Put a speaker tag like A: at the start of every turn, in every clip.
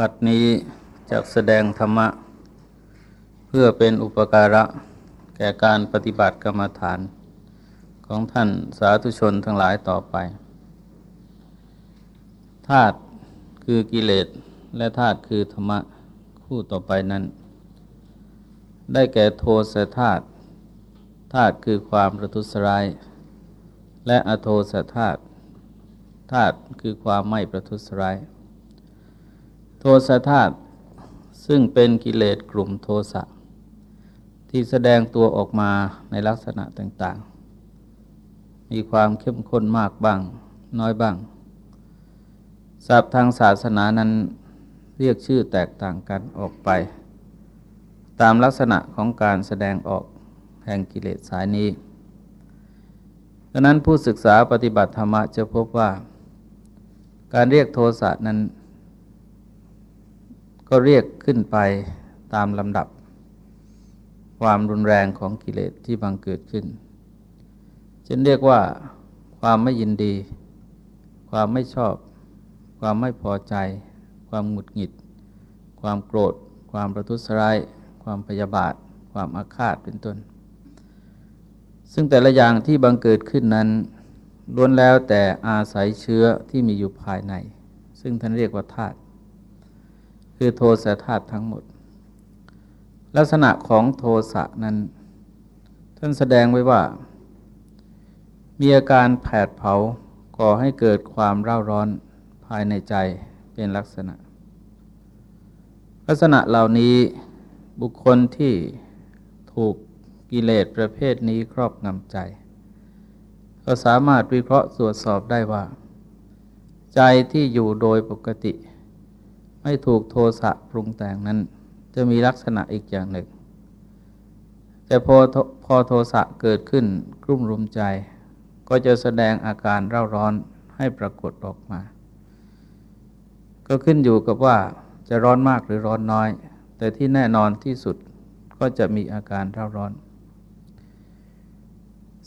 A: บัดนี้จะแสดงธรรมะ เพื่อเป็นอุปการะ แก่การปฏิบัติกรรมฐาน ของท่านสาธุชนทั้งหลายต่อไปธาตุคือกิเลสและธาตุคือธรรมะคู่ต่อไปนั้น ได้แก่โทสะธาตุธาตุคือความประทุษร้าย และอโทสะธาตุธาตุคือความไม่ประทุษร้าย โทสะธาตุซึ่งเป็นกิเลสกลุ่มโทสะที่แสดงตัวออกมาในลักษณะต่างๆ มีความเข้มข้นมากบ้าง น้อยบ้างศัพท์ทางศาสนานั้นเรียกชื่อแตกต่างกันออกไป ตามลักษณะของการแสดงออกแห่งกิเลสสายนี้ดังนั้นผู้ศึกษาปฏิบัติธรรมจะพบว่า การเรียกโทสะนั้น ก็เรียกขึ้นไปตามลำดับ ความรุนแรงของกิเลสที่บังเกิดขึ้นเช่นเรียกว่าความไม่ยินดี ความไม่ชอบ ความไม่พอใจ ความหงุดหงิด ความโกรธ ความประทุษร้าย ความพยาบาท ความอาฆาตเป็นต้น ซึ่งแต่ละอย่างที่บังเกิดขึ้นนั้นล้วนแล้วแต่อาศัยเชื้อที่มีอยู่ภายใน ซึ่งท่านเรียกว่าธาตุ คือโทสะธาตุทั้งหมด ลักษณะของโทสะนั้น ท่านแสดงไว้ว่า มีอาการแผดเผาก่อให้เกิดความเร่าร้อนภายในใจเป็นลักษณะ ลักษณะเหล่านี้บุคคลที่ถูกกิเลสประเภทนี้ครอบงำใจ ก็สามารถวิเคราะห์ตรวจสอบได้ว่า ใจที่อยู่โดยปกติ ไม่ถูกโทสะปรุงแต่งนั้น จะมีลักษณะอีกอย่างหนึ่ง แต่พอพอโทสะเกิดขึ้นกลุ่มรุมใจ ก็จะแสดงอาการเร่าร้อนให้ปรากฏออกมา ก็ขึ้นอยู่กับว่าจะร้อนมากหรือร้อนน้อย แต่ที่แน่นอนที่สุดก็จะมีอาการเร่าร้อน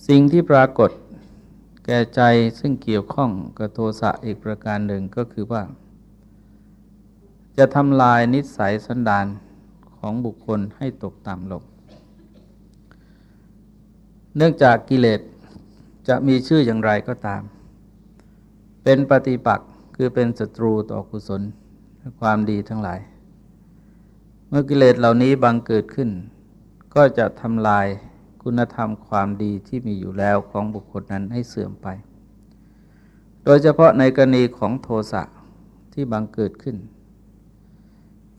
A: สิ่งที่ปรากฏแก่ใจซึ่งเกี่ยวข้องกับโทสะอีกประการหนึ่งก็คือว่า จะทำลายนิสัยสันดานของบุคคลให้ตกต่ำลง เนื่องจากกิเลสจะมีชื่ออย่างไรก็ตาม เป็นปฏิปักษ์คือเป็นศัตรูต่อกุศลความดีทั้งหลาย เมื่อกิเลสเหล่านี้บังเกิดขึ้น ก็จะทำลายคุณธรรมความดีที่มีอยู่แล้วของบุคคลนั้นให้เสื่อมไป โดยเฉพาะในกรณีของโทสะที่บังเกิดขึ้น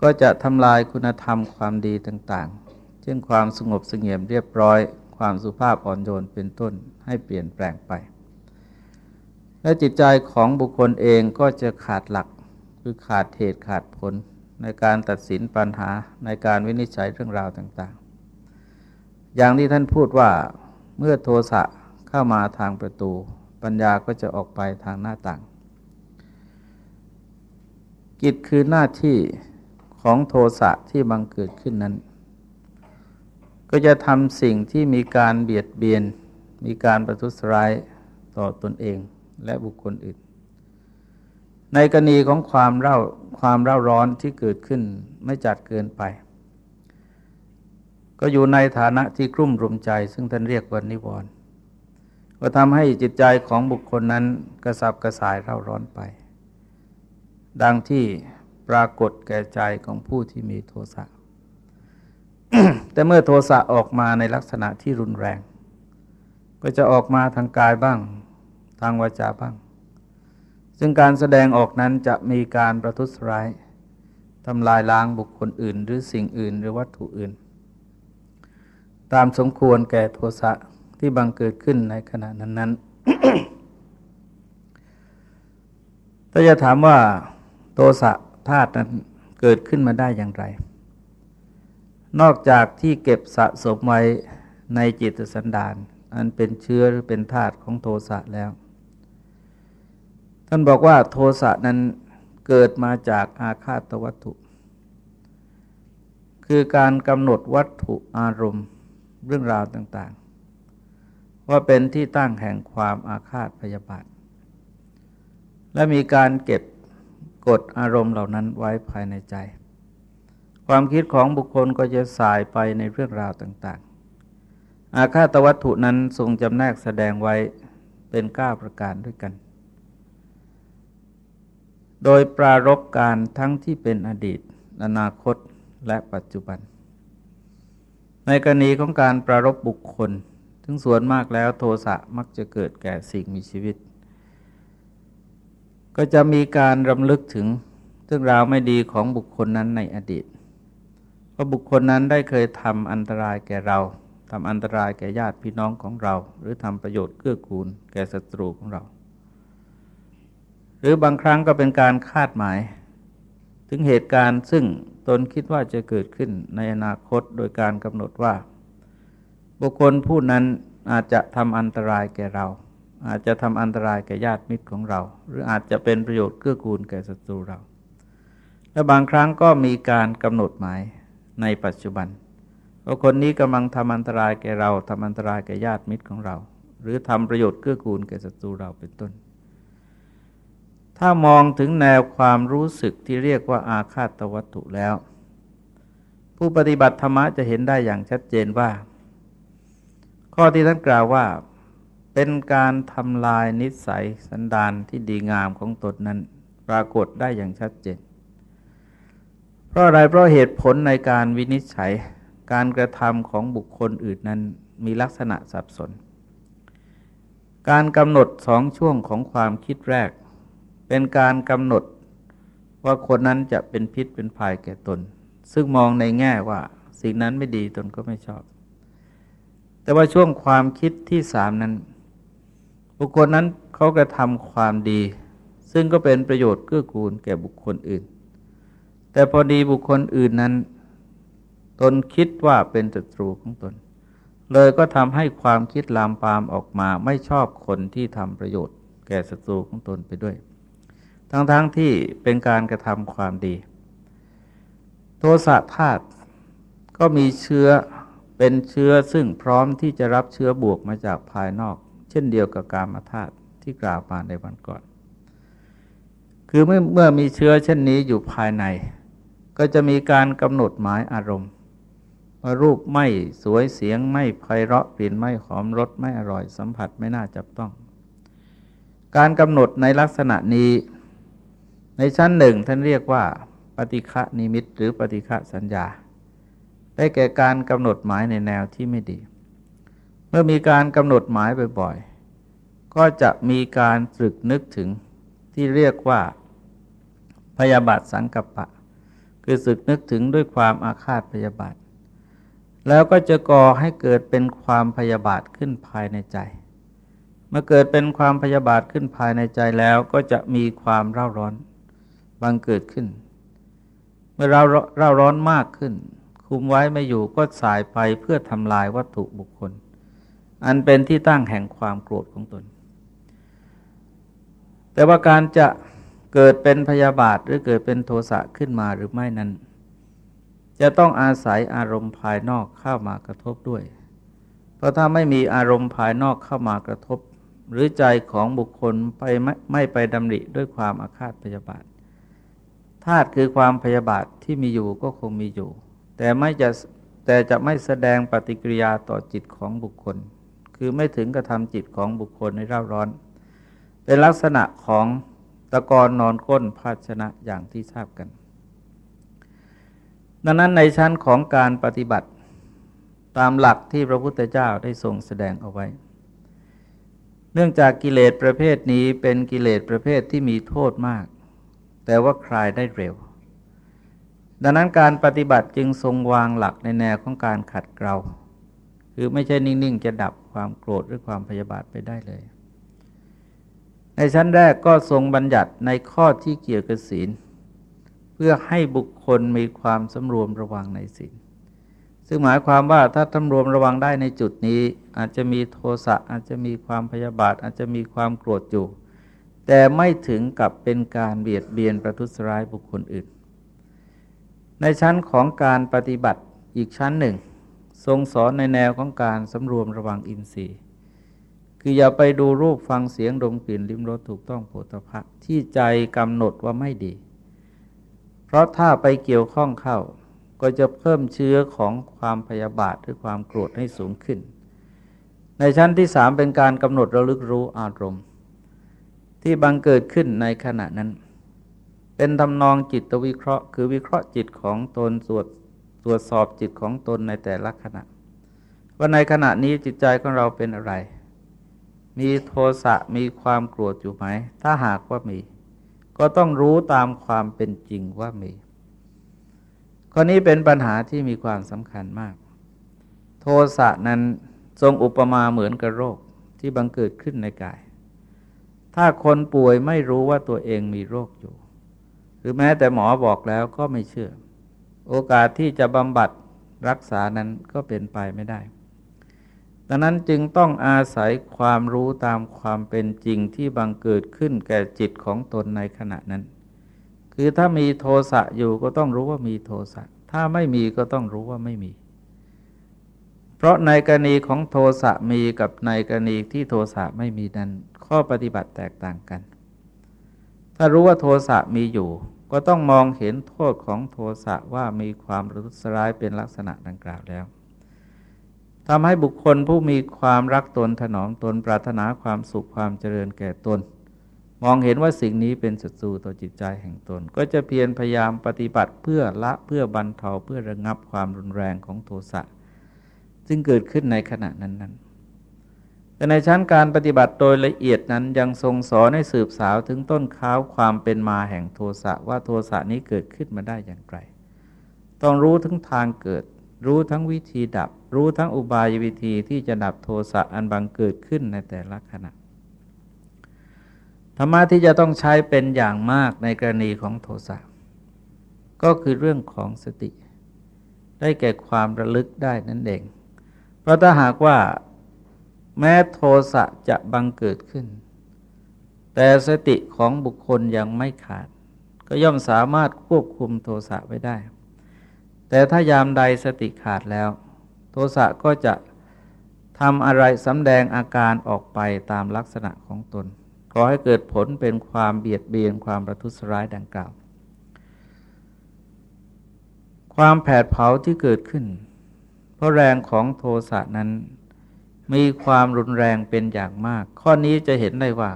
A: ก็จะทำลายคุณธรรมความดีต่างๆ เช่นความสงบสงเงียมเรียบร้อย ความสุภาพอ่อนโยนเป็นต้นให้เปลี่ยนแปลงไป และจิตใจของบุคคลเองก็จะขาดหลักคือขาดเหตุขาดผลในการตัดสินปัญหาในการวินิจฉัยเรื่องราวต่างๆ อย่างที่ท่านพูดว่าเมื่อโทสะเข้ามาทางประตู ปัญญาก็จะออกไปทางหน้าต่าง กิจคือหน้าที่ ของโทสะที่บังเกิดขึ้นนั้น ก็จะทำสิ่งที่มีการเบียดเบียน มีการประทุษร้ายต่อตนเองและบุคคลอื่น ในกรณีของความเร่าความเร่าร้อนที่เกิดขึ้นไม่จัดเกินไป ก็อยู่ในฐานะที่กลุ่มรุมใจ ซึ่งท่านเรียกว่านิวรณ์ก็ทำให้จิตใจของบุคคลนั้นกระสับกระส่ายเร่าร้อนไป ดังที่ ปรากฏแก่ใจของผู้ที่มีโทสะ แต่เมื่อโทสะออกมาในลักษณะที่รุนแรง ก็จะออกมาทางกายบ้าง ทางวาจาบ้าง ซึ่งการแสดงออกนั้นจะมีการประทุษร้ายทำลายล้างบุคคลอื่น หรือสิ่งอื่นหรือวัตถุอื่น ตามสมควรแก่โทสะที่บังเกิดขึ้นในขณะนั้นนั้นถ้าจะถามว่าโทสะ ธาตุนั้นเกิดขึ้นมาได้อย่างไร นอกจากที่เก็บสะสมไว้ในจิตสันดาน อันเป็นเชื้อหรือเป็นธาตุของโทสะแล้ว ท่านบอกว่าโทสะนั้นเกิดมาจากอาคาตวัตถุ คือการกำหนดวัตถุอารมณ์เรื่องราวต่างๆ ว่าเป็นที่ตั้งแห่งความอาฆาตพยาบาท และมีการเก็บ กดอารมณ์เหล่านั้นไว้ภายในใจ ความคิดของบุคคลก็จะสายไปในเรื่องราวต่างๆ อาคาตวัตถุนั้นทรงจำแนกแสดงไว้เป็นก้าประการด้วยกัน โดยปรารบการทั้งที่เป็นอดีต อนาคตและปัจจุบัน ในกรณีของการปรารบบุคคล ถึงส่วนมากแล้วโทสะมักจะเกิดแก่สิ่งมีชีวิต ก็จะมีการรำลึกถึงเรื่องราวไม่ดีของบุคคลนั้นในอดีตว่าบุคคลนั้นได้เคยทำอันตรายแก่เราทำอันตรายแก่ญาติพี่น้องของเรา หรือทำประโยชน์เกื้อกูล แก่ศัตรูของเรา หรือบางครั้งก็เป็นการคาดหมาย ถึงเหตุการณ์ซึ่งตนคิดว่าจะเกิดขึ้นในอนาคตโดยการกำหนดว่า บุคคลผู้นั้นอาจจะทำอันตรายแก่เรา อาจจะทำอันตรายแก่ญาติมิตรของเรา หรืออาจจะเป็นประโยชน์เกื้อกูลแก่ศัตรูเรา และบางครั้งก็มีการกำหนดหมายในปัจจุบันว่าคนนี้กำลังทำอันตรายแก่เราทำอันตรายแก่ญาติมิตรของเรา หรือทำประโยชน์เกื้อกูลแก่ศัตรูเราเป็นต้น ถ้ามองถึงแนวความรู้สึกที่เรียกว่าอาฆาตวัตถุแล้ว ผู้ปฏิบัติธรรมะจะเห็นได้อย่างชัดเจนว่า ข้อที่ท่านกล่าวว่า เป็นการทำลายนิสัยสันดานที่ดีงามของตนนั้น ปรากฏได้อย่างชัดเจน เพราะอะไรเพราะเหตุผลในการวินิจฉัยการกระทำของบุคคลอื่นนั้นมีลักษณะสับสน การกำหนดสองช่วงของความคิดแรก เป็นการกำหนดว่าคนนั้นจะเป็นพิษเป็นภัยแก่ตน ซึ่งมองในแง่ว่าสิ่งนั้นไม่ดีตนก็ไม่ชอบ แต่ว่าช่วงความคิดที่สามนั้น บุคคลนั้นเขากระทำความดี ซึ่งก็เป็นประโยชน์เกื้อกูลแก่บุคคลอื่น แต่พอดีบุคคลอื่นนั้น ตนคิดว่าเป็นศัตรูของตน เลยก็ทำให้ความคิดลามปามออกมาไม่ชอบคนที่ทำประโยชน์ แก่ศัตรูของตนไปด้วย ทั้งๆทที่เป็นการกระทำความดี โทสะธาตุก็มีเชื้อเป็นเชื้อซึ่งพร้อมที่จะรับเชื้อบวกมาจากภายนอก เช่นเดียวกับการมธาตุที่กล่าวมาในวันก่อน คือเมื่อเมื่อมีเชื้อเช่นนี้อยู่ภายใน ก็จะมีการกำหนดหมายอารมณ์ว่ารูปไม่สวยเสียงไม่ไพเราะกลิ่นไม่หอมรสไม่อร่อยสัมผัสไม่น่าจับต้อง การกำหนดในลักษณะนี้ ในชั้นหนึ่งท่านเรียกว่า ปฏิฆะนิมิตหรือปฏิฆะสัญญา ได้แก่การกำหนดหมายในแนวที่ไม่ดี เมื่อมีการกำหนดหมายบ่อยๆ ก็จะมีการตรึกนึกถึงที่เรียกว่าพยาบาทสังกัปปะ คือสึกนึกถึงด้วยความอาฆาตพยาบาท แล้วก็จะก่อให้เกิดเป็นความพยาบาทขึ้นภายในใจ เมื่อเกิดเป็นความพยาบาทขึ้นภายในใจแล้วก็จะมีความเร่าร้อนบังเกิดขึ้น เมื่อเราเร่าร้อนมากขึ้น คุมไว้ไม่อยู่ก็สายไปเพื่อทำลายวัตถุบุคคล อันเป็นที่ตั้งแห่งความโกรธของตน แต่ว่าการจะเกิดเป็นพยาบาทหรือเกิดเป็นโทสะขึ้นมาหรือไม่นั้น จะต้องอาศัยอารมณ์ภายนอกเข้ามากระทบด้วย เพราะถ้าไม่มีอารมณ์ภายนอกเข้ามากระทบ หรือใจของบุคคลไปไม่ไม่ไปดำริด้วยความอาฆาตพยาบาทธาตุคือความพยาบาทที่มีอยู่ก็คงมีอยู่ แต่ไม่จะแต่จะไม่แสดงปฏิกิริยาต่อจิตของบุคคล คือไม่ถึงกระทำจิตของบุคคลในเร่าร้อน เป็นลักษณะของตะกอนนอนก้นภาชนะอย่างที่ทราบกัน ดังนั้นในชั้นของการปฏิบัติตามหลักที่พระพุทธเจ้าได้ทรงแสดงเอาไว้ เนื่องจากกิเลสประเภทนี้เป็นกิเลสประเภทที่มีโทษมาก แต่ว่าคลายได้เร็ว ดังนั้นการปฏิบัติจึงทรงวางหลักในแนวของการขัดเกลา คือไม่ใช่นิ่ง ๆ จะดับความโกรธหรือความพยาบาทไปได้เลย ในชั้นแรกก็ทรงบัญญัติในข้อที่เกี่ยวกับศีลพื่อให้บุคคลมีความสำรวมระวังในศีล ซึ่งหมายความว่าถ้าสำรวมระวังได้ในจุดนี้ อาจจะมีโทสะอาจจะมีความพยาบาท อาจจะมีความโกรธอยู่ แต่ไม่ถึงกับเป็นการเบียดเบียนประทุษร้ายบุคคลอื่น ในชั้นของการปฏิบัติอีกชั้นหนึ่ง ทรงสอนในแนวของการสำรวมระวังอินทรีย์ คืออย่าไปดูรูปฟังเสียงดมกลิ่นลิ้มรสถูกต้องโผฏฐะที่ใจกำหนดว่าไม่ดี เพราะถ้าไปเกี่ยวข้องเข้า ก็จะเพิ่มเชื้อของความพยาบาทหรือความโกรธให้สูงขึ้น ในชั้นที่สามเป็นการกำหนดระลึกรู้อารมณ์ ที่บังเกิดขึ้นในขณะนั้น เป็นทำนองจิตวิเคราะห์ คือวิเคราะห์จิตของตนตรวจต รวจสอบจิตของตนในแต่ละขณะ ว่าในขณะนี้จิตใจของเราเป็นอะไร มีโทสะมีความโกรธอยู่ไหม ถ้าหากว่ามี ก็ต้องรู้ตามความเป็นจริงว่ามี ข้อนี้เป็นปัญหาที่มีความสำคัญมาก โทสะนั้นทรงอุปมาเหมือนกับโรคที่บังเกิดขึ้นในกาย ถ้าคนป่วยไม่รู้ว่าตัวเองมีโรคอยู่ หรือแม้แต่หมอบอกแล้วก็ไม่เชื่อ โอกาสที่จะบำบัดรักษานั้นก็เป็นไปไม่ได้ ดังนั้นจึงต้องอาศัยความรู้ตามความเป็นจริงที่บังเกิดขึ้นแก่จิตของตนในขณะนั้น คือถ้ามีโทสะอยู่ก็ต้องรู้ว่ามีโทสะ ถ้าไม่มีก็ต้องรู้ว่าไม่มี เพราะในกรณีของโทสะมีกับในกรณีที่โทสะไม่มีนั้น ข้อปฏิบัติแตกต่างกัน ถ้ารู้ว่าโทสะมีอยู่ ก็ต้องมองเห็นโทษของโทสะว่ามีความรุนร้ายเป็นลักษณะดังกล่าวแล้วทำให้บุคคลผู้มีความรักตนถนอมตนปรารถนาความสุขความเจริญแก่ตน มองเห็นว่าสิ่งนี้เป็นศัตรูต่อจิตใจแห่งตน ก็จะเพียรพยายามปฏิบัติเพื่อละเพื่อบรรเทาเพื่อระงับความรุนแรงของโทสะซึ่งเกิดขึ้นในขณะนั้นๆ แต่ในชั้นการปฏิบัติโดยละเอียดนั้นยังทรงสอนให้สืบสาวถึงต้นข้าวความเป็นมาแห่งโทสะว่าโทสะนี้เกิดขึ้นมาได้อย่างไร ต้องรู้ถึงทางเกิด รู้ทั้งวิธีดับ รู้ทั้งอุบายวิธีที่จะดับโทสะอันบังเกิดขึ้นในแต่ละขณะธรรมะที่จะต้องใช้เป็นอย่างมากในกรณีของโทสะก็คือเรื่องของสติ ได้แก่ความระลึกได้นั่นเอง เพราะถ้าหากว่า แม้โทสะจะบังเกิดขึ้น แต่สติของบุคคลยังไม่ขาด ก็ย่อมสามารถควบคุมโทสะไว้ได้ แต่ถ้ายามใดสติขาดแล้ว โทสะก็จะทำอะไรสำแดงอาการออกไปตามลักษณะของตนก่อให้เกิดผลเป็นความเบียดเบียนความประทุษร้ายดังกล่าว ความแผดเผาที่เกิดขึ้น เพราะแรงของโทสะนั้น มีความรุนแรงเป็นอย่างมาก ข้อนี้จะเห็นได้ว่า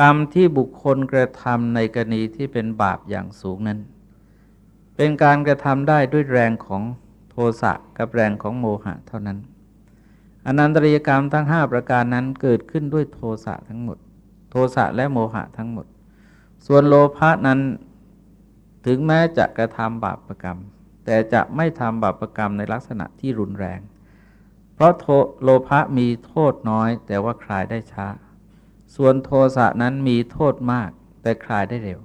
A: กรรมที่บุคคลกระทำในกรณีที่เป็นบาปอย่างสูงนั้น เป็นการกระทำได้ด้วยแรงของโทสะกับแรงของโมหะเท่านั้นอนันตริยกรรมทั้งห้าประการนั้นเกิดขึ้นด้วยโทสะทั้งหมด โทสะและโมหะทั้งหมด ส่วนโลภะนั้นถึงแม้จะกระทำบาปประกรรม แต่จะไม่ทำบาปประกรรมในลักษณะที่รุนแรง เพราะโลภะมีโทษน้อย แต่ว่าคลายได้ช้า ส่วนโทสะนั้นมีโทษมาก แต่คลายได้เร็ว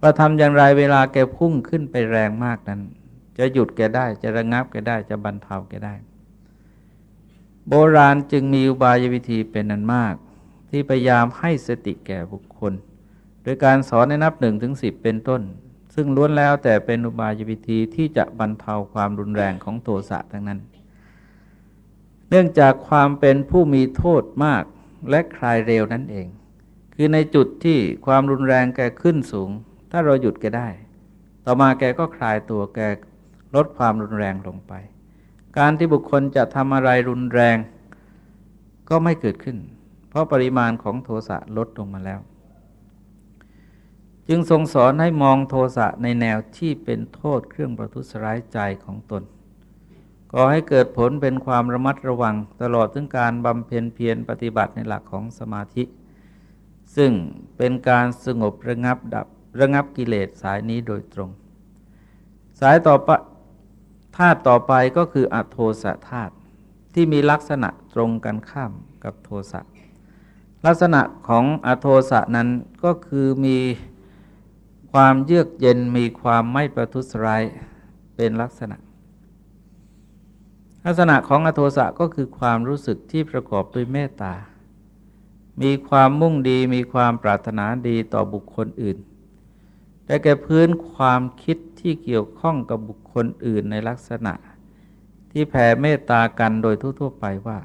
A: ว่าทำอย่างไรเวลาแกพุ่งขึ้นไปแรงมากนั้น จะหยุดแกได้จะระงับแกได้จะบรรเทาแกได้ โบราณจึงมีอุบายวิธีเป็นนันมาก ที่พยายามให้สติแก่บุคคลโดยการสอนในนับหนึ่งถึงสิบเป็นต้น ซึ่งล้วนแล้วแต่เป็นอุบายวิธีที่จะบรรเทาความรุนแรงของโทสะทั้งนั้น นื่องจากความเป็นผู้มีโทษมากและคลายเร็วนั่นเอง คือในจุดที่ความรุนแรงแกขึ้นสูง ถ้าเราหยุดแกได้ ต่อมาแกก็คลายตัวแกลดความรุนแรงลงไป การที่บุคคลจะทำอะไรรุนแรงก็ไม่เกิดขึ้น เพราะปริมาณของโทสะลดลงมาแล้ว จึงทรงสอนให้มองโทสะในแนวที่เป็นโทษเครื่องประทุษร้ายใจของตน ก็ให้เกิดผลเป็นความระมัดระวัง ตลอดถึงการบำเพ็ญเพียรปฏิบัติในหลักของสมาธิ ซึ่งเป็นการสงบระงับดับระงับกิเลสสายนี้โดยตรง สายต่อไปธาตุต่อไปก็คืออโทสะธาตุที่มีลักษณะตรงกันข้ามกับโทสะลักษณะของอโทสะนั้นก็คือมีความเยือกเย็นมีความไม่ประทุษร้ายเป็นลักษณะ ลักษณะของอโทสะก็คือความรู้สึกที่ประกอบด้วยเมตตา มีความมุ่งดี มีความปรารถนาดีต่อบุคคลอื่น แต่แก่พื้นความคิดที่เกี่ยวข้องกับบุคคลอื่นในลักษณะ ที่แผ่เมตตากันโดยทั่วๆไปว่า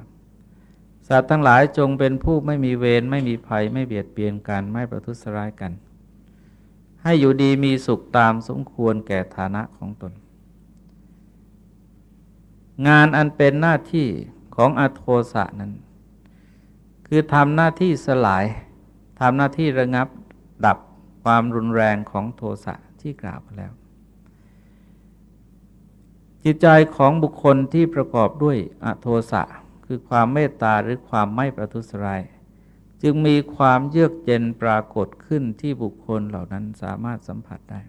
A: สัตว์ทั้งหลายจงเป็นผู้ไม่มีเวรไม่มีภัยไม่เบียดเบียนกันไม่ประทุษร้ายกัน ให้อยู่ดีมีสุขตามสมควรแก่ฐานะของตน งานอันเป็นหน้าที่ของอโทสะนั้น คือทำหน้าที่สลายทำหน้าที่ระงับดับความรุนแรงของโทสะที่กล่าวไปแล้ว จิตใจของบุคคลที่ประกอบด้วยอโทสะคือความเมตตาหรือความไม่ประทุษร้ายจึงมีความเยือกเย็นปรากฏขึ้นที่บุคคลเหล่านั้นสามารถสัมผัสได้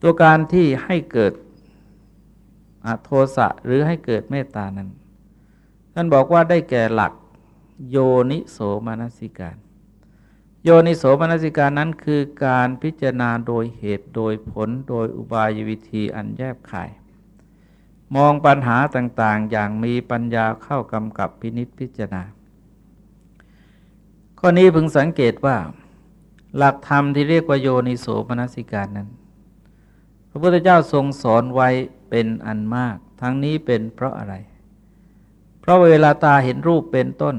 A: ตัวการที่ให้เกิด อโทสะหรือให้เกิดเมตตานั้น ท่านบอกว่าได้แก่หลักโยนิโสมนสิการ โยนิโสมนสิการนั้นคือการพิจารณาโดยเหตุโดยผลโดยอุบายวิธีอันแยบขาย มองปัญหาต่างๆ อย่างมีปัญญาเข้ากำกับพินิษพิจารณา ข้อนี้พึงสังเกตว่า หลักธรรมที่เรียกว่าโยนิโสมนสิการนั้น พระพุทธเจ้าทรงสอนไว้ เป็นอันมาก ทั้งนี้เป็นเพราะอะไร เพราะเวลาตาเห็นรูปเป็นต้น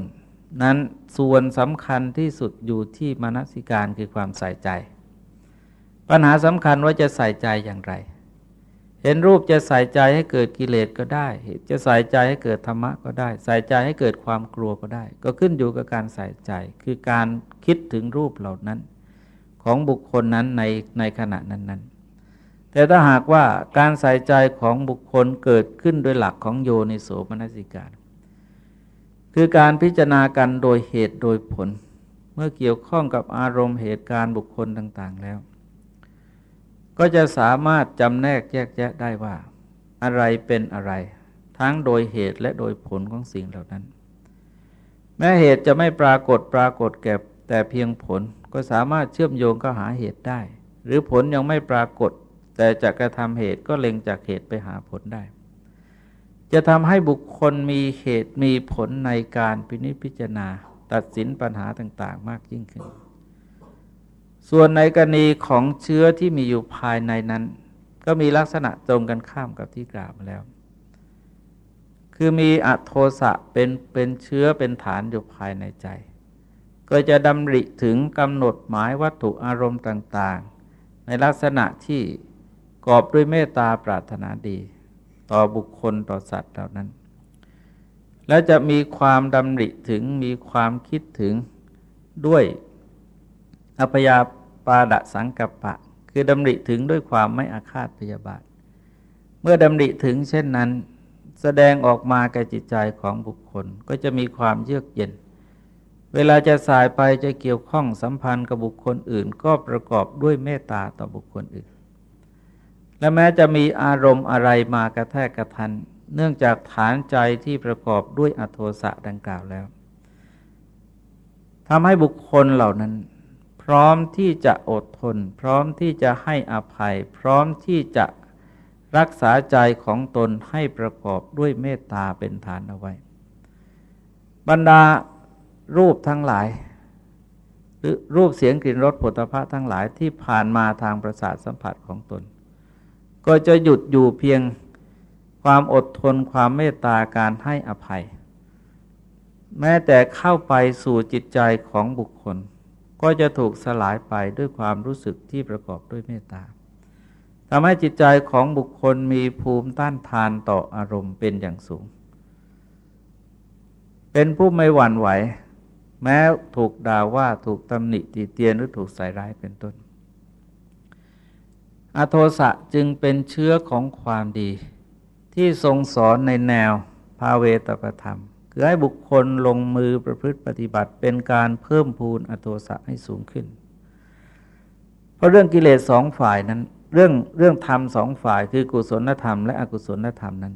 A: นั้นส่วนสำคัญที่สุดอยู่ที่มนสิการคือความใส่ใจ ปัญหาสำคัญว่าจะใส่ใจอย่างไร เห็นรูปจะใส่ใจให้เกิดกิเลสก็ได้ จะใส่ใจให้เกิดธรรมะก็ได้ ใส่ใจให้เกิดความกลัวก็ได้ ก็ขึ้นอยู่กับการใส่ใจ คือการคิดถึงรูปเหล่านั้น ของบุคคลนั้นในในขณะนั้นๆ แต่ถ้าหากว่าการใส่ใจของบุคคลเกิดขึ้นโดยหลักของโยนิโสมนสิการ คือการพิจารณากันโดยเหตุโดยผล เมื่อเกี่ยวข้องกับอารมณ์เหตุการณ์บุคคลต่างๆแล้ว ก็จะสามารถจำแนกแยกแยะได้ว่า อะไรเป็นอะไร ทั้งโดยเหตุและโดยผลของสิ่งเหล่านั้น แม้เหตุจะไม่ปรากฏปรากฏแก่แต่เพียงผลก็สามารถเชื่อมโยงก็หาเหตุได้ หรือผลยังไม่ปรากฏ แต่จะกระทำเหตุก็เล็งจากเหตุไปหาผลได้ จะทำให้บุคคลมีเหตุมีผลในการพินิจพิจารณา ตัดสินปัญหาต่างๆ มากยิ่งขึ้น ส่วนในกรณีของเชื้อที่มีอยู่ภายในนั้น ก็มีลักษณะตรงกันข้ามกับที่กล่าวมาแล้ว คือมีอโทสะเป็นเป็นเชื้อเป็นฐานอยู่ภายในใจ ก็จะดำริถึงกำหนดหมายวัตถุอารมณ์ต่างๆในลักษณะที่ กอบด้วยเมตตาปรารถนาดี ต่อบุคคลต่อสัตว์เหล่านั้น และจะมีความดำริถึงมีความคิดถึงด้วยอพยาปาดะสังกัปปะ คือดำริถึงด้วยความไม่อาฆาตพยาบาท เมื่อดำริถึงเช่นนั้น แสดงออกมาแก่จิตใจของบุคคลก็จะมีความเยือกเย็น เวลาจะสายไปจะเกี่ยวข้องสัมพันธ์กับบุคคลอื่น ก็ประกอบด้วยเมตตาต่อบุคคลอื่น และแม้จะมีอารมณ์อะไรมากระแทกกระทัน เนื่องจากฐานใจที่ประกอบด้วยอโทสะดังกล่าวแล้วทำให้บุคคลเหล่านั้น พร้อมที่จะอดทน พร้อมที่จะให้อภัย พร้อมที่จะรักษาใจของตนให้ประกอบด้วยเมตตาเป็นฐานเอาไว้ บรรดารูปทั้งหลาย หรือรูปเสียงกลิ่นรสผลิภัณฑ์ทั้งหลายที่ผ่านมาทางประสาทสัมผัสของตน ก็จะหยุดอยู่เพียงความอดทนความเมตตาการให้อภัย แม้แต่เข้าไปสู่จิตใจของบุคคล ก็จะถูกสลายไปด้วยความรู้สึกที่ประกอบด้วยเมตตาทำให้จิตใจของบุคคลมีภูมิต้านทานต่ออารมณ์เป็นอย่างสูง เป็นผู้ไม่หวั่นไหว แม้ถูกด่าว่าถูกตำหนิตีเตียนหรือถูกใส่ร้ายเป็นต้น อโทสะจึงเป็นเชื้อของความดี ที่ทรงสอนในแนวภาเวตประธรรม คือให้บุคคลลงมือประพฤติปฏิบัติเป็นการเพิ่มพูนอโทสะให้สูงขึ้น เพราะเรื่องกิเลสสองฝ่ายนั้น เรื่องเรื่องธรรมสองฝ่ายคือกุศลธรรมและอกุศลธรรมนั้น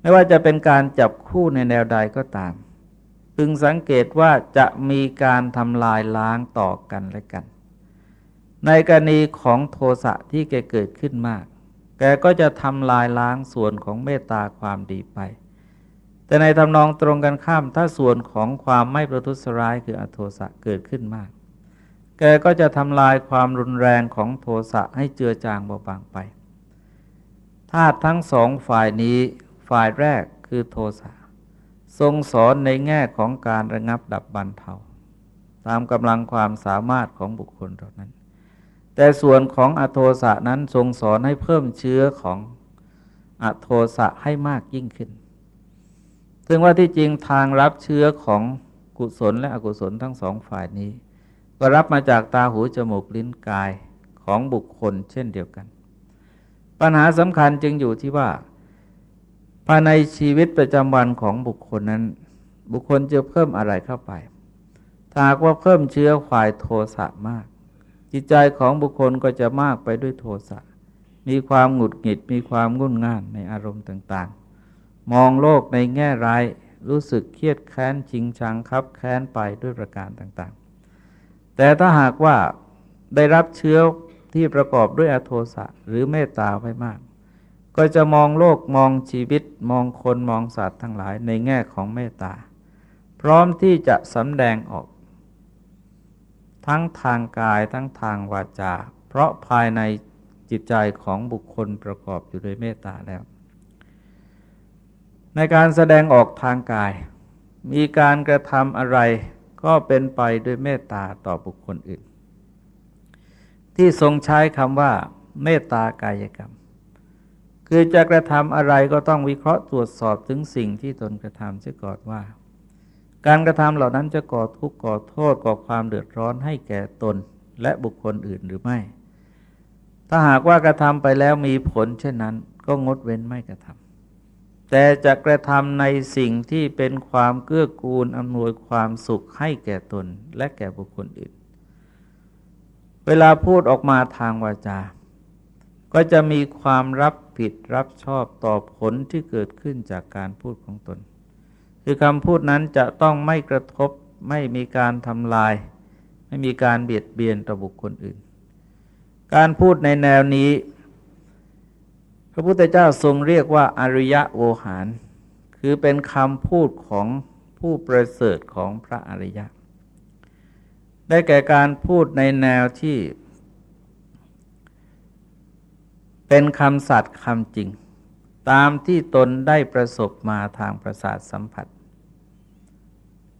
A: ไม่ว่าจะเป็นการจับคู่ในแนวใดก็ตาม พึงสังเกตว่าจะมีการทำลายล้างต่อกันและกัน ในกรณีของโทสะที่แกเกิดขึ้นมาก แกก็จะทำลายล้างส่วนของเมตตาความดีไป แต่ในทำนองตรงกันข้ามถ้าส่วนของความไม่ประทุษร้ายคืออโทสะเกิดขึ้นมาก แกก็จะทำลายความรุนแรงของโทสะให้เจือจางเบาบางไปธาตุทั้งสองฝ่ายนี้ฝ่ายแรกคือโทสะทรงสอนในแง่ของการระงับดับบันเทาตามกำลังความสามารถของบุคคลเหล่านั้น แต่ส่วนของอโทสะนั้นทรงสอนให้เพิ่มเชื้อของอโทสะให้มากยิ่งขึ้น ซึ่งว่าที่จริงทางรับเชื้อของกุศลและอกุศลทั้งสองฝ่ายนี้ ก็รับมาจากตาหูจมูกลิ้นกายของบุคคลเช่นเดียวกัน ปัญหาสำคัญจึงอยู่ที่ว่า ภายในชีวิตประจำวันของบุคคลนั้น บุคคลจะเพิ่มอะไรเข้าไป ถ้าว่าเพิ่มเชื้อฝ่ายโทสะมาก จิตใจของบุคคลก็จะมากไปด้วยโทสะ มีความหงุดหงิด มีความงุ่นง่านในอารมณ์ต่างๆ มองโลกในแง่ร้าย รู้สึกเครียดแค้นชิงชังคับแค้นไปด้วยประการต่างๆ แต่ถ้าหากว่าได้รับเชื้อที่ประกอบด้วยอโทสะหรือเมตตาไว้มาก ก็จะมองโลกมองชีวิต มองคนมองสัตว์ทั้งหลายในแง่ของเมตตา พร้อมที่จะสำแดงออก ทั้งทางกายทั้งทางวาจา เพราะภายในจิตใจของบุคคลประกอบอยู่ด้วยเมตตาแล้ว ในการแสดงออกทางกาย มีการกระทำอะไรก็เป็นไปด้วยเมตตาต่อบุคคลอื่น ที่ทรงใช้คำว่า เมตตากายกรรม คือจะกระทำอะไรก็ต้องวิเคราะห์ตรวจสอบถึงสิ่งที่ตนกระทำเสียก่อนว่า การกระทำเหล่านั้นจะก่อทุกข์ก่อโทษก่อความเดือดร้อนให้แก่ตนและบุคคลอื่นหรือไม่ ถ้าหากว่ากระทำไปแล้วมีผลเช่นนั้น ก็งดเว้นไม่กระทำแต่จะกระทำในสิ่งที่เป็นความเกื้อกูลอำนวยความสุขให้แก่ตนและแก่บุคคลอื่น เวลาพูดออกมาทางวาจา ก็จะมีความรับผิดรับชอบต่อผลที่เกิดขึ้นจากการพูดของตน คือคำพูดนั้นจะต้องไม่กระทบไม่มีการทำลาย ไม่มีการเบียดเบียนต่อบุคคลอื่น การพูดในแนวนี้ พระพุทธเจ้าทรงเรียกว่าอริยะโวหาร คือเป็นคำพูดของผู้ประเสริฐของพระอริยะ ได้แก่การพูดในแนวที่ เป็นคำสัตย์คำจริง ตามที่ตนได้ประสบมาทางประสาทสัมผัส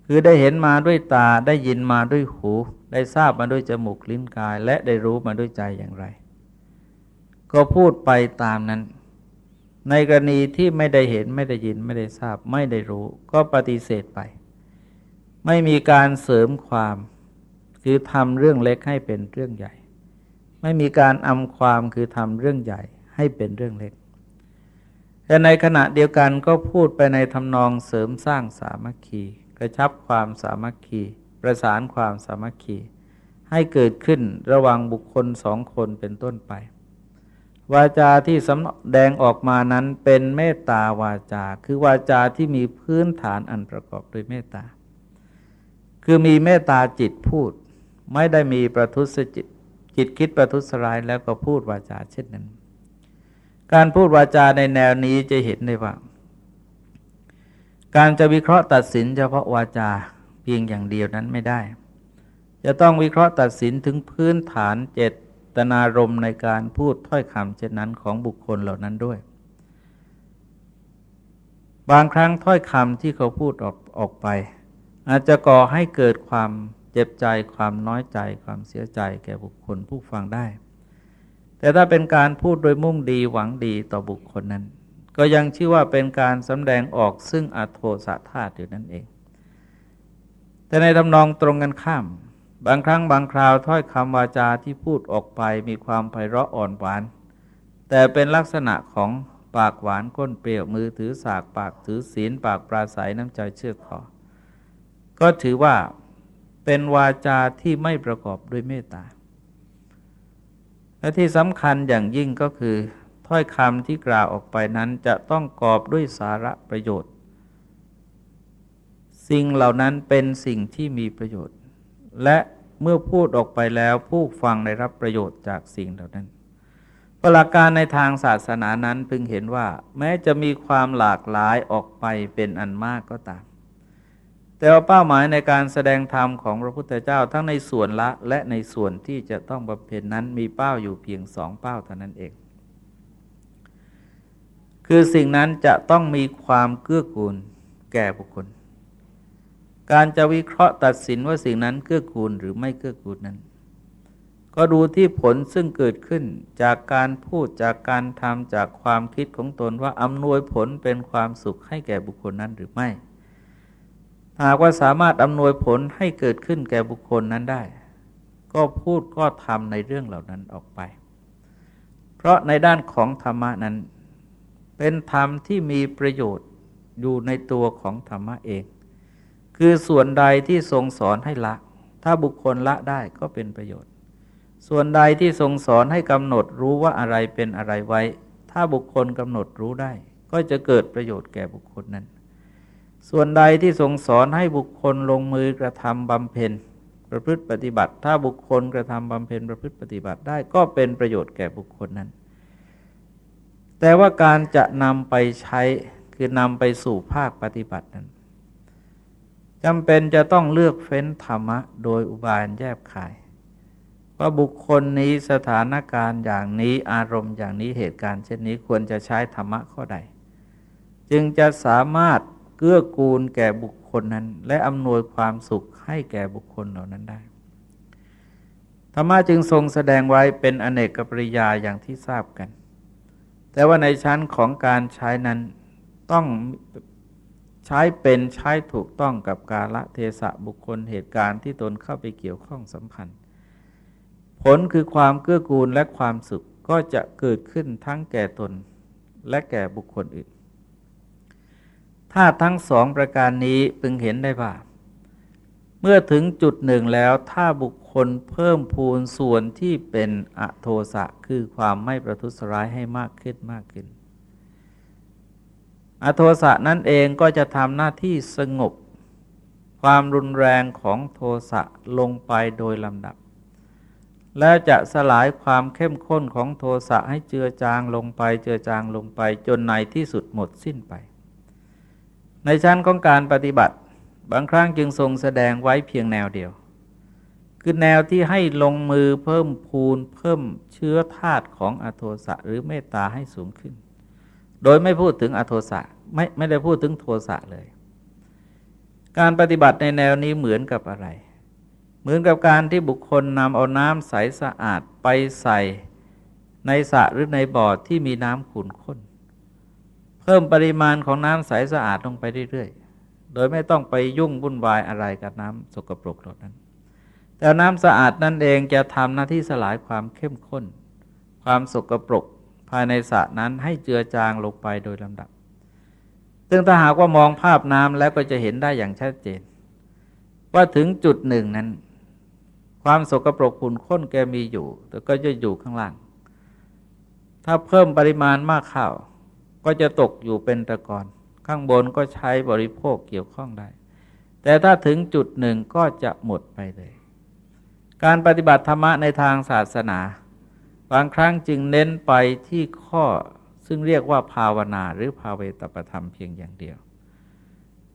A: คือได้เห็นมาด้วยตาได้ยินมาด้วยหู ได้ทราบมาด้วยจมูกลิ้นกาย และได้รู้มาด้วยใจอย่างไร ก็พูดไปตามนั้น ในกรณีที่ไม่ได้เห็นไม่ได้ยินไม่ได้ทราบไม่ได้รู้ ก็ปฏิเสธไป ไม่มีการเสริมความ คือทำเรื่องเล็กให้เป็นเรื่องใหญ่ ไม่มีการอำความคือทำเรื่องใหญ่ให้เป็นเรื่องเล็กแต่ในขณะเดียวกันก็พูดไปในทำนองเสริมสร้างสามัคคี กระชับความสามัคคี ประสานความสามัคคี ให้เกิดขึ้นระหว่างบุคคลสองคนเป็นต้นไป วาจาที่สำแดงออกมานั้นเป็นเมตตาวาจา คือวาจาที่มีพื้นฐานอันประกอบด้วยเมตตา คือมีเมตตาจิตพูด ไม่ได้มีประทุษจิตจิตคิดประทุษร้ายแล้วก็พูดวาจาเช่นนั้น การพูดวาจาในแนวนี้จะเห็นได้ว่า การจะวิเคราะห์ตัดสินเฉพาะวาจาเพียงอย่างเดียวนั้นไม่ได้ จะต้องวิเคราะห์ตัดสินถึงพื้นฐานเจตนารมณ์ในการพูดถ้อยคำเช่นนั้นของบุคคลเหล่านั้นด้วย บางครั้งถ้อยคำที่เขาพูดออกออกไป อาจจะก่อให้เกิดความเจ็บใจความน้อยใจความเสียใจแก่บุคคลผู้ฟังได้ แต่ถ้าเป็นการพูดโดยมุ่งดีหวังดีต่อบุคคลนั้น ก็ยังชื่อว่าเป็นการสำแดงออกซึ่งอโทสะธาตุอยู่นั่นเอง แต่ในทำนองตรงกันข้าม บางครั้งบางคราวถ้อยคำวาจาที่พูดออกไปมีความไพเราะอ่อนหวาน แต่เป็นลักษณะของปากหวานก้นเปรี้ยวมือถือสากปากถือศีลปากปราศัยน้ำใจเชื่อคอก็ถือว่าเป็นวาจาที่ไม่ประกอบด้วยเมตตาและที่สำคัญอย่างยิ่งก็คือ ถ้อยคำที่กล่าวออกไปนั้นจะต้องกอบด้วยสาระประโยชน์ สิ่งเหล่านั้นเป็นสิ่งที่มีประโยชน์ และเมื่อพูดออกไปแล้วผู้ฟังได้รับประโยชน์จากสิ่งเหล่านั้นหลักการในทางศาสนานั้นพึงเห็นว่า แม้จะมีความหลากหลายออกไปเป็นอันมากก็ตาม แต่ว่าเป้าหมายในการแสดงธรรมของพระพุทธเจ้าทั้งในส่วนละและในส่วนที่จะต้องบำเพ็ญนั้นมีเป้าอยู่เพียงสองเป้าเท่านั้นเอง คือสิ่งนั้นจะต้องมีความเกื้อกูลแก่บุคคล การจะวิเคราะห์ตัดสินว่าสิ่งนั้นเกื้อกูลหรือไม่เกื้อกูลนั้น ก็ดูที่ผลซึ่งเกิดขึ้นจากการพูดจากการทำจากความคิดของตนว่าอำนวยผลเป็นความสุขให้แก่บุคคลนั้นหรือไม่ หากว่าสามารถอำนวยผลให้เกิดขึ้นแก่บุคคลนั้นได้ ก็พูดก็ทำในเรื่องเหล่านั้นออกไป เพราะในด้านของธรรมะนั้น เป็นธรรมที่มีประโยชน์อยู่ในตัวของธรรมะเอง คือส่วนใดที่ทรงสอนให้ละ ถ้าบุคคลละได้ก็เป็นประโยชน์ ส่วนใดที่ทรงสอนให้กำหนดรู้ว่าอะไรเป็นอะไรไว้ ถ้าบุคคลกำหนดรู้ได้ ก็จะเกิดประโยชน์แก่บุคคลนั้น ส่วนใดที่ทรงสอนให้บุคคลลงมือกระทำบำเพ็ญประพฤติปฏิบัติ ถ้าบุคคลกระทำบำเพ็ญประพฤติปฏิบัติได้ก็เป็นประโยชน์แก่บุคคลนั้น แต่ว่าการจะนำไปใช้คือนำไปสู่ภาคปฏิบัตินั้นจำเป็นจะต้องเลือกเฟ้นธรรมะ โดยอุบายแยบขาย ว่าบุคคลนี้สถานการณ์อย่างนี้อารมณ์อย่างนี้เหตุการณ์ เช่นนี้ควรจะใช้ธรรมะข้อใด จึงจะสามารถเกื้อกูลแก่บุคคลนั้น และอำนวยความสุขให้แก่บุคคลเหล่านั้นได้ธรรมะจึงทรงแสดงไว้เป็นอเนกปริยาอย่างที่ทราบกัน แต่ว่าในชั้นของการใช้นั้นต้องใช้เป็นใช้ถูกต้องกับกาละเทศะบุคคลเหตุการณ์ที่ตนเข้าไปเกี่ยวข้องสัมพันธ์ ผลคือความเกื้อกูลและความสุขก็จะเกิดขึ้นทั้งแก่ตนและแก่บุคคลอื่น ถ้าทั้งสองประการนี้พึงเห็นได้ว่า เมื่อถึงจุดหนึ่งแล้วถ้าบุค คลเพิ่มพูนส่วนที่เป็นอโทสะคือความไม่ประทุษร้ายให้มากขึ้นมากขึ้น อโทสะนั่นเองก็จะทำหน้าที่สงบ ความรุนแรงของโทสะลงไปโดยลำดับ แล้วจะสลายความเข้มข้นของโทสะให้เจือจางลงไปเจือจางลงไปจนในที่สุดหมดสิ้นไป ในชั้นของการปฏิบัติ บางครั้งจึงทรงแสดงไว้เพียงแนวเดียว คือแนวที่ให้ลงมือเพิ่มพูนเพิ่มเชื้อธาตุของอโทสะหรือเมตตาให้สูงขึ้น โดยไม่พูดถึงอโทสะไม่ไม่ได้พูดถึงโทสะเลย การปฏิบัติในแนวนี้เหมือนกับอะไร เหมือนกับการที่บุคคลนำเอาน้ำใสสะอาดไปใส่ในสระหรือในบ่อที่มีน้ำขุ่นข้น เพิ่มปริมาณของน้ำใสสะอาดลงไปเรื่อยๆ โดยไม่ต้องไปยุ่งวุ่นวายอะไรกับน้ำสกปรกเหล่านั้น แต่น้ำสะอาดนั่นเองจะทำหน้าที่สลายความเข้มข้น ความสกปรกภายในสระนั้นให้เจือจางลงไปโดยลำดับ ซึ่งถ้าหากว่ามองภาพน้ำแล้วก็จะเห็นได้อย่างชัดเจน ว่าถึงจุดหนึ่งนั้น ความสกปรกขุ่นข้นแกมีอยู่ แต่ก็จะอยู่ข้างล่าง ถ้าเพิ่มปริมาณมากข้าวก็จะตกอยู่เป็นตะกอนข้างบนก็ใช้บริโภคเกี่ยวข้องได้ แต่ถ้าถึงจุดหนึ่งก็จะหมดไปเลย การปฏิบัติธรรมะในทางศาสนา บางครั้งจึงเน้นไปที่ข้อซึ่งเรียกว่าภาวนาหรือภาเวตประธรรมเพียงอย่างเดียว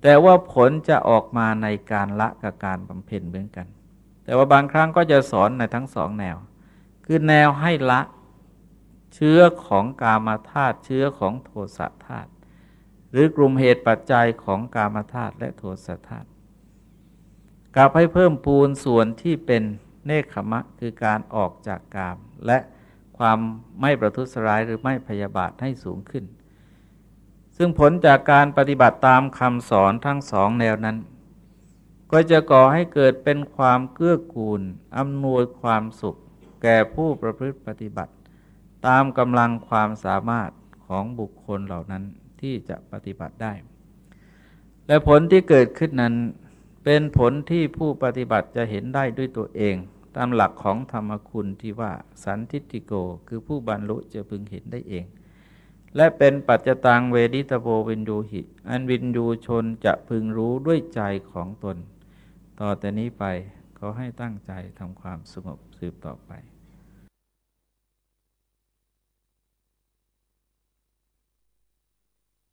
A: แต่ว่าผลจะออกมาในการละกับการบำเพ็ญเหมือนกัน แต่ว่าบางครั้งก็จะสอนในทั้งสองแนว คือแนวให้ละเชื้อของกามาธาตุเชื้อของโทสะธาตุหรือกลุ่มเหตุปัจจัยของกามาธาตุและโทสะธาตุกลับให้เพิ่มปูนส่วนที่เป็น เนคขมะคือการออกจากกาม และความไม่ประทุษร้ายหรือไม่พยาบาทให้สูงขึ้น ซึ่งผลจากการปฏิบัติตามคำสอนทั้งสองแนวนั้น ก็จะก่อให้เกิดเป็นความเกื้อกูลอำนวยความสุข แก่ผู้ประพฤติปฏิบัติ ตามกำลังความสามารถของบุคคลเหล่านั้นที่จะปฏิบัติได้ และผลที่เกิดขึ้นนั้น เป็นผลที่ผู้ปฏิบัติจะเห็นได้ด้วยตัวเอง ตามหลักของธรรมคุณที่ว่าสันทิติโก คือผู้บรรลุจะพึงเห็นได้เอง และเป็นปัจจตังเวดิตโบวินยูหิ อันวินยูชนจะพึงรู้ด้วยใจของตน ต่อแต่นี้ไปขอให้ตั้งใจทำความสงบสืบต่อไป